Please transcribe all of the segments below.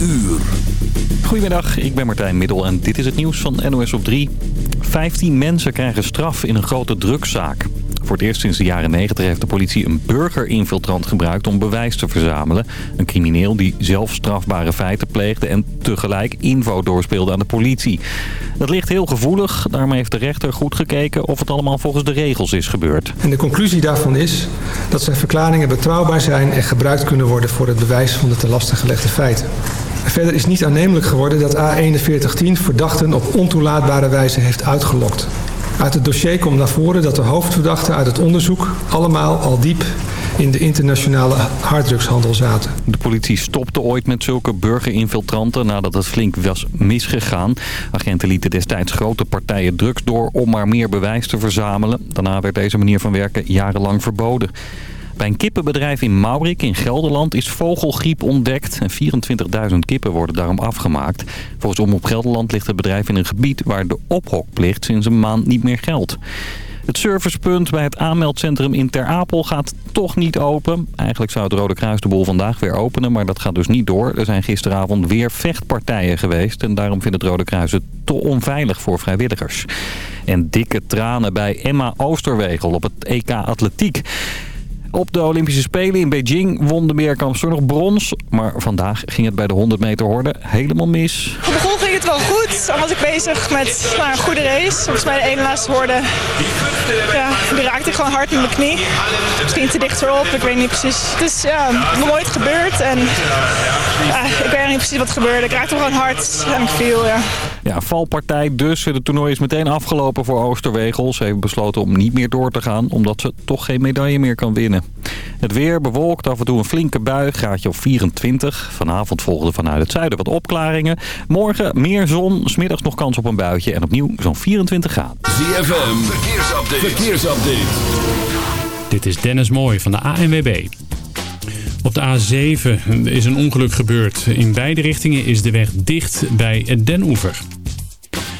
uur. Goedemiddag, ik ben Martijn Middel en dit is het nieuws van NOS op 3. 15 mensen krijgen straf in een grote drugszaak. Voor het eerst sinds de jaren 90 heeft de politie een burgerinfiltrant gebruikt om bewijs te verzamelen. Een crimineel die zelf strafbare feiten pleegde en tegelijk info doorspeelde aan de politie. Dat ligt heel gevoelig, daarom heeft de rechter goed gekeken of het allemaal volgens de regels is gebeurd. En de conclusie daarvan is dat zijn verklaringen betrouwbaar zijn en gebruikt kunnen worden voor het bewijs van de te lastig gelegde feiten. Verder is niet aannemelijk geworden dat A4110 verdachten op ontoelaatbare wijze heeft uitgelokt. Uit het dossier komt naar voren dat de hoofdverdachten uit het onderzoek allemaal al diep in de internationale harddrugshandel zaten. De politie stopte ooit met zulke burgerinfiltranten nadat het flink was misgegaan. Agenten lieten destijds grote partijen drugs door om maar meer bewijs te verzamelen. Daarna werd deze manier van werken jarenlang verboden. Bij een kippenbedrijf in Maurik in Gelderland is vogelgriep ontdekt. En 24.000 kippen worden daarom afgemaakt. Volgens Omroep Gelderland ligt het bedrijf in een gebied waar de ophokplicht sinds een maand niet meer geldt. Het servicepunt bij het aanmeldcentrum in Ter Apel gaat toch niet open. Eigenlijk zou het Rode Kruis de boel vandaag weer openen, maar dat gaat dus niet door. Er zijn gisteravond weer vechtpartijen geweest en daarom vindt het Rode Kruis het te onveilig voor vrijwilligers. En dikke tranen bij Emma Oosterwegel op het EK Atletiek. Op de Olympische Spelen in Beijing won de meerkampster nog brons. Maar vandaag ging het bij de 100 meter horde helemaal mis. Op begon ging het wel goed. Dan was ik bezig met nou, een goede race. Volgens mij de ene laatste horde. Ja, die raakte gewoon hard in mijn knie. Misschien te dicht erop, ik weet niet precies. Het is ja, nooit gebeurd. En ja, ik weet niet precies wat gebeurde. Ik raakte gewoon hard en ik viel, ja. Ja, valpartij dus. Het toernooi is meteen afgelopen voor Oosterwegel. Ze heeft besloten om niet meer door te gaan, omdat ze toch geen medaille meer kan winnen. Het weer bewolkt, af en toe een flinke bui, graadje op 24. Vanavond volgden vanuit het zuiden wat opklaringen. Morgen meer zon, smiddags nog kans op een buitje en opnieuw zo'n 24 graden. ZFM, verkeersupdate. verkeersupdate. Dit is Dennis Mooij van de ANWB. Op de A7 is een ongeluk gebeurd. In beide richtingen is de weg dicht bij Den Oever.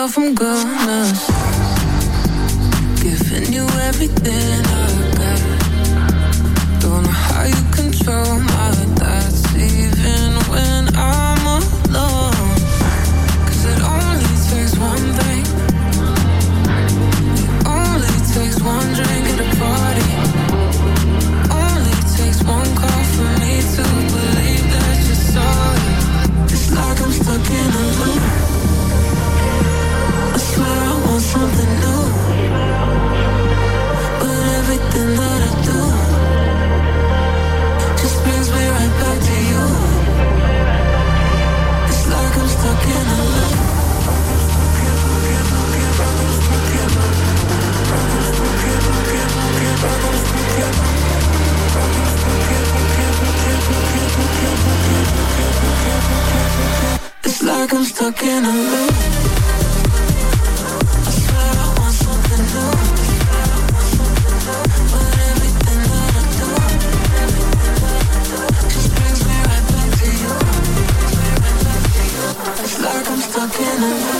Myself I'm summer.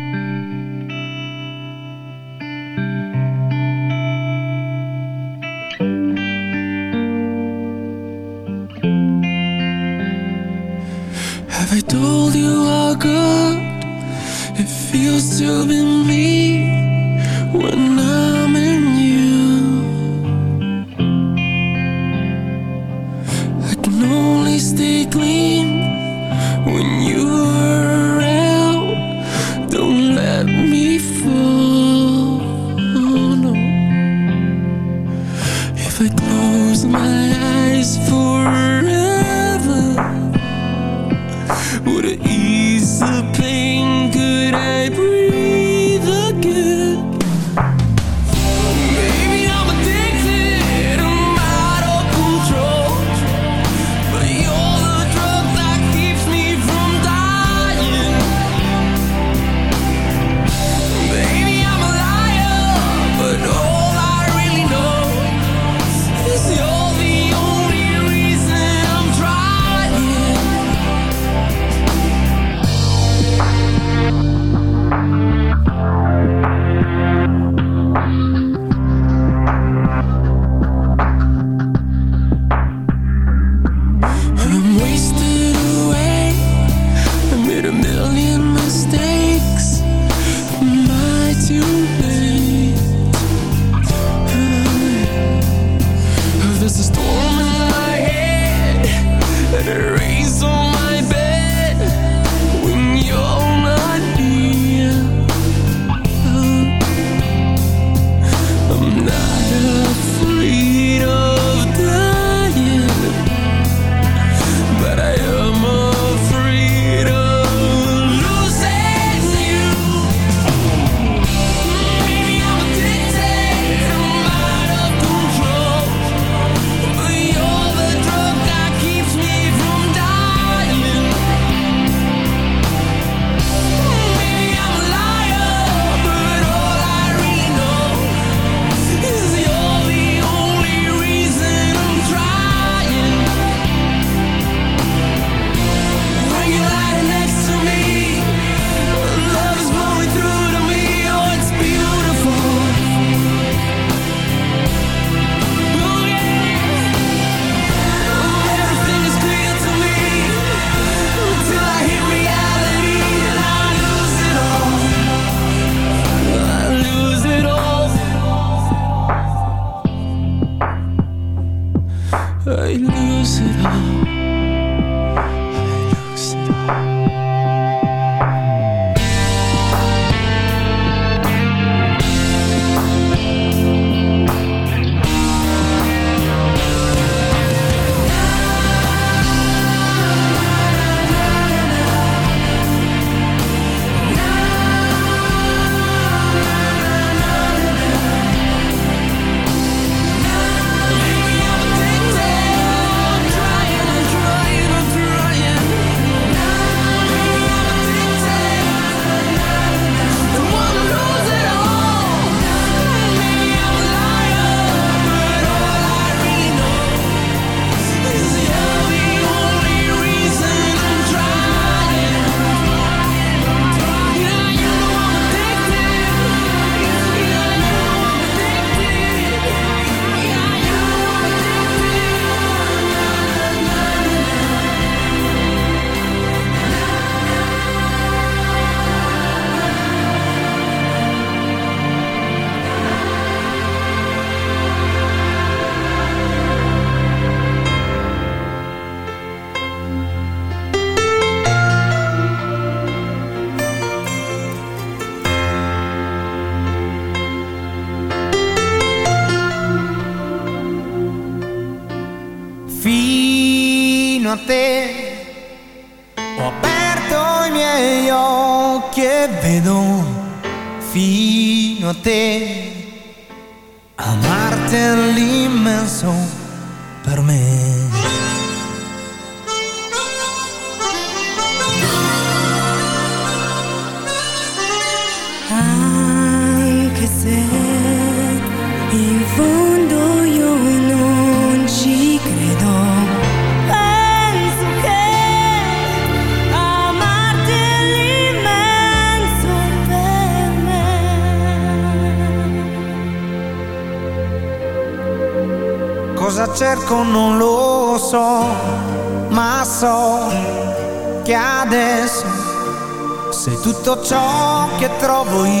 trovo io.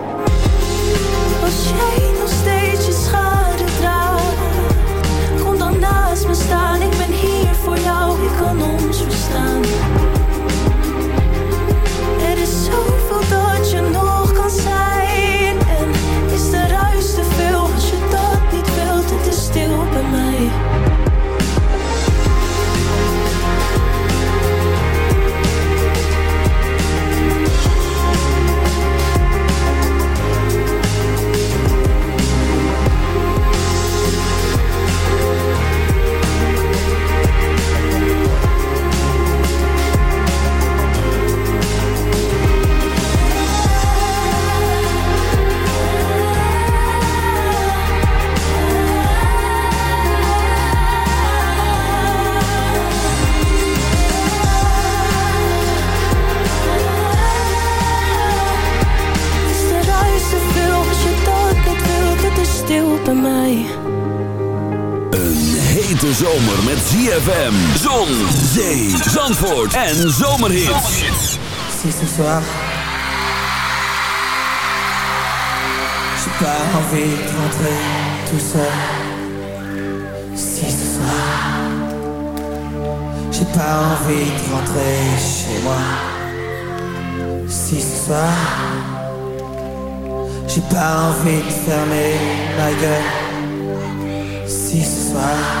Hete zomer met ZFM, zon, zee, zandvoort en zomerhits. Si ce soir J'ai pas envie de rentrer tout seul Si ce soir J'ai pas envie de rentrer chez moi Si ce soir J'ai pas envie de fermer ma gueule Si ce soir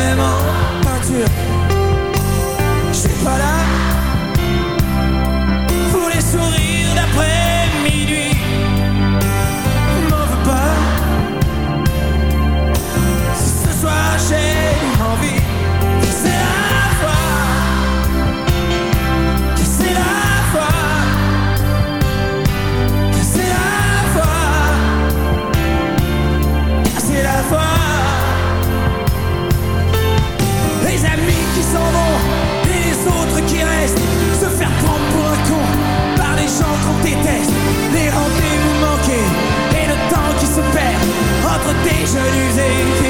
même en déteste Les rendez-vous manqués et le temps qui se perd Entre des jeunes usés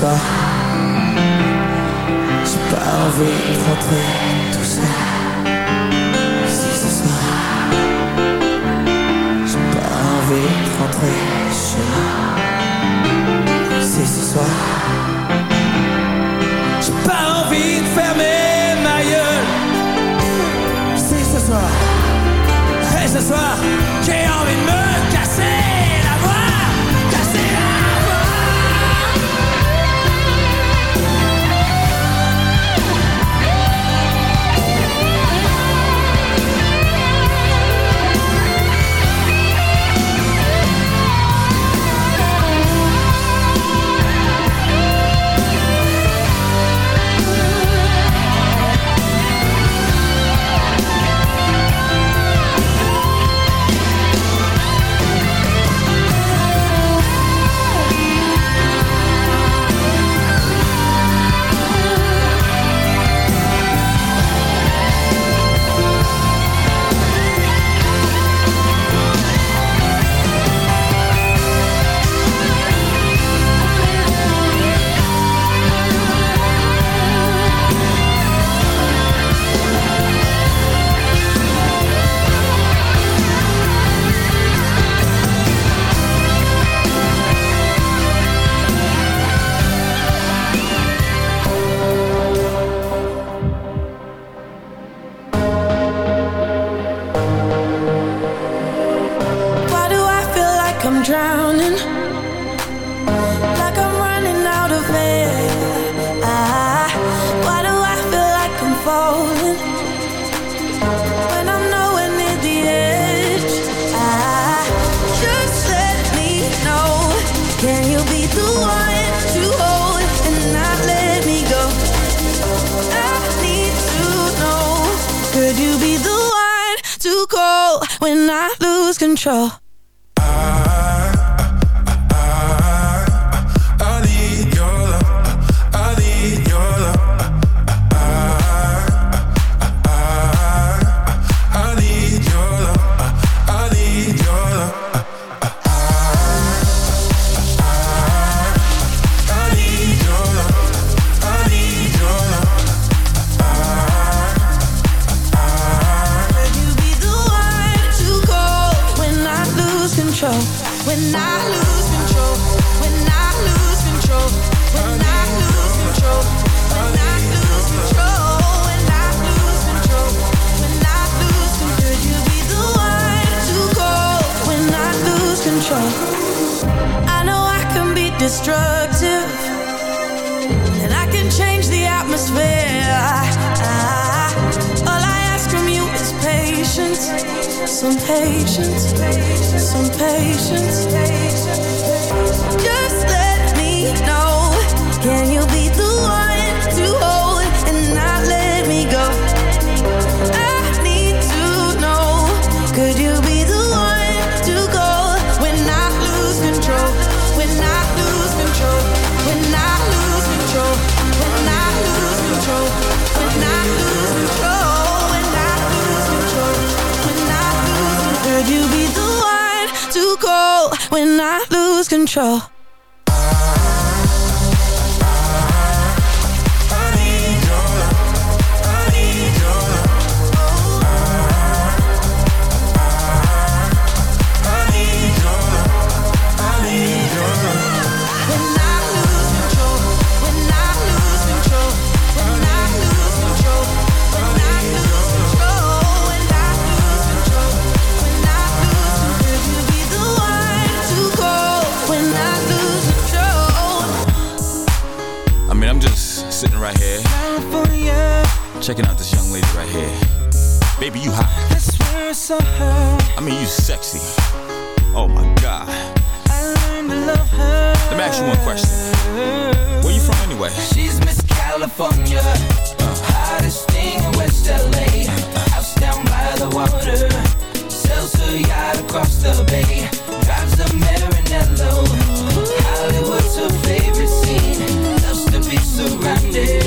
J'ai pas envie de rentrer Baby, you hot. I mean, you sexy. Oh my god. to love her. Let me ask you one question. Where you from anyway? She's Miss California, uh. hottest thing in West LA. House down by the water, sells her yacht across the bay. Drives a Maranello. Hollywood's her favorite scene. Loves to be surrounded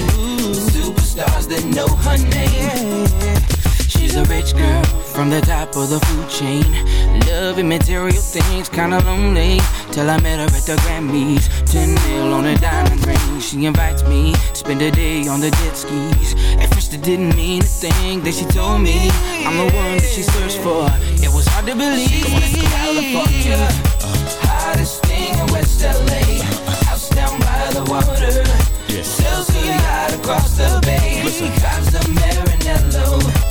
superstars that know her name. She's a rich girl from the top of the food chain. Loving material things, kinda lonely. Till I met her at the Grammys. 10 mil on a diamond ring. She invites me, spend a day on the jet skis. At first it didn't mean a thing that she told me. I'm the one that she searched for. It was hard to believe. California, hottest thing in West LA. House down by the water. Sells her yacht across the bay. Drives a Maranello.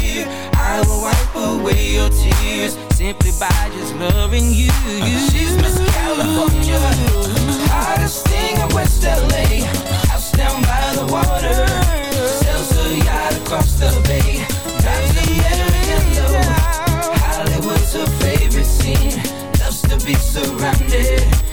I will wipe away your tears simply by just loving you. She's Miss California, hottest thing in West LA. House down by the water, sells her yacht across the bay. Drives a Maranello. Hollywood's her favorite scene. Loves to be surrounded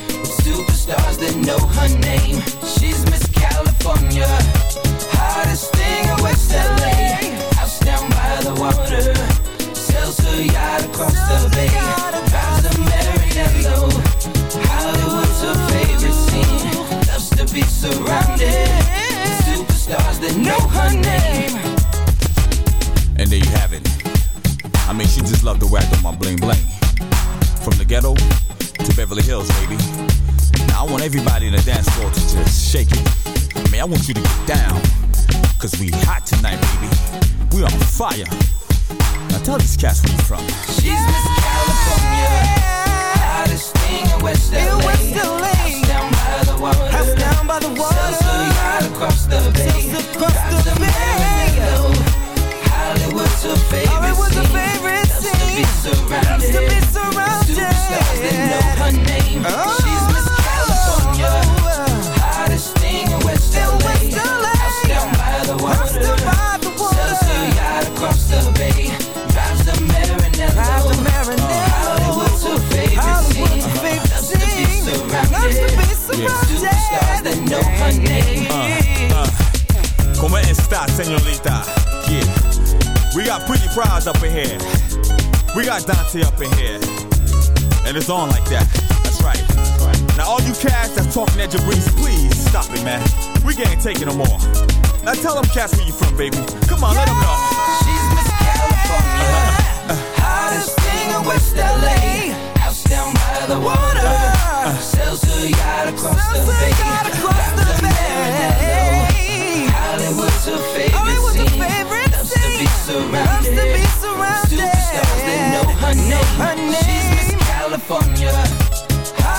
to be surrounded. Superstars that know her name. She's Miss California.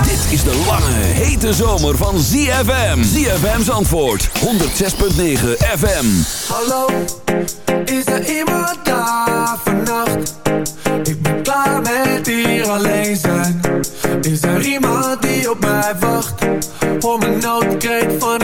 Dit is de lange, hete zomer van ZFM. ZFM's antwoord, 106.9 FM. Hallo, is er iemand daar vannacht? Ik ben klaar met hier alleen zijn. Is er iemand die op mij wacht? Hoor mijn noodkreet van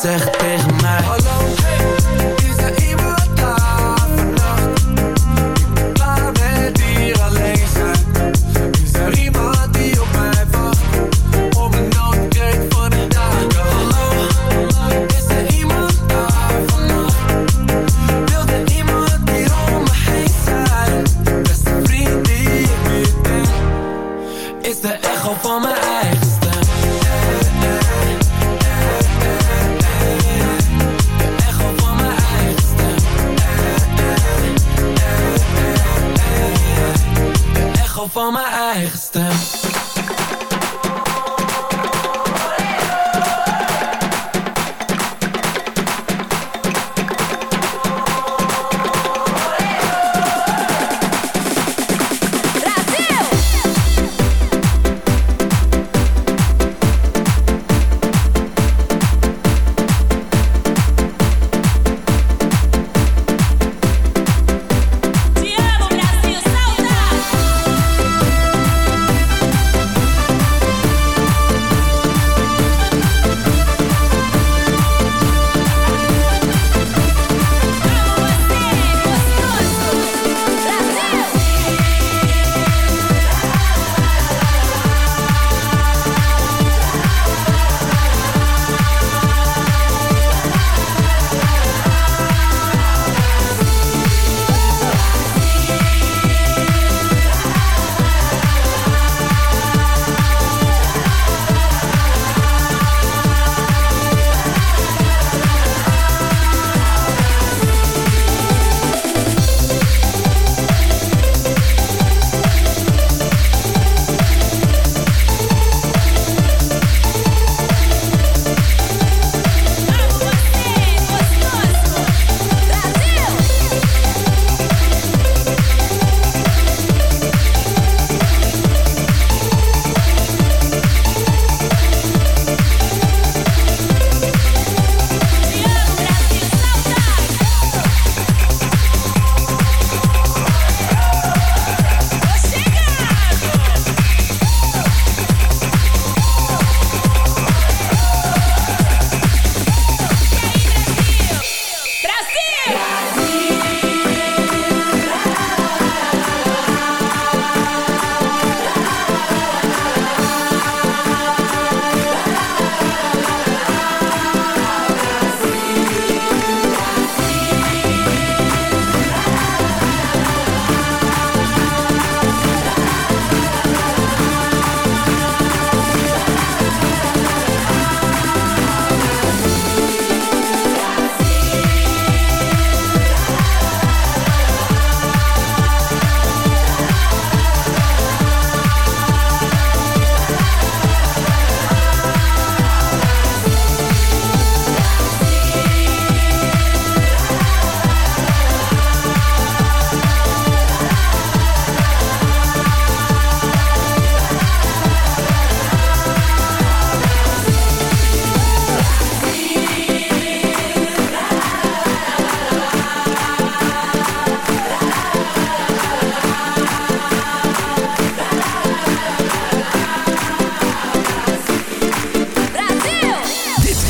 zeg tegen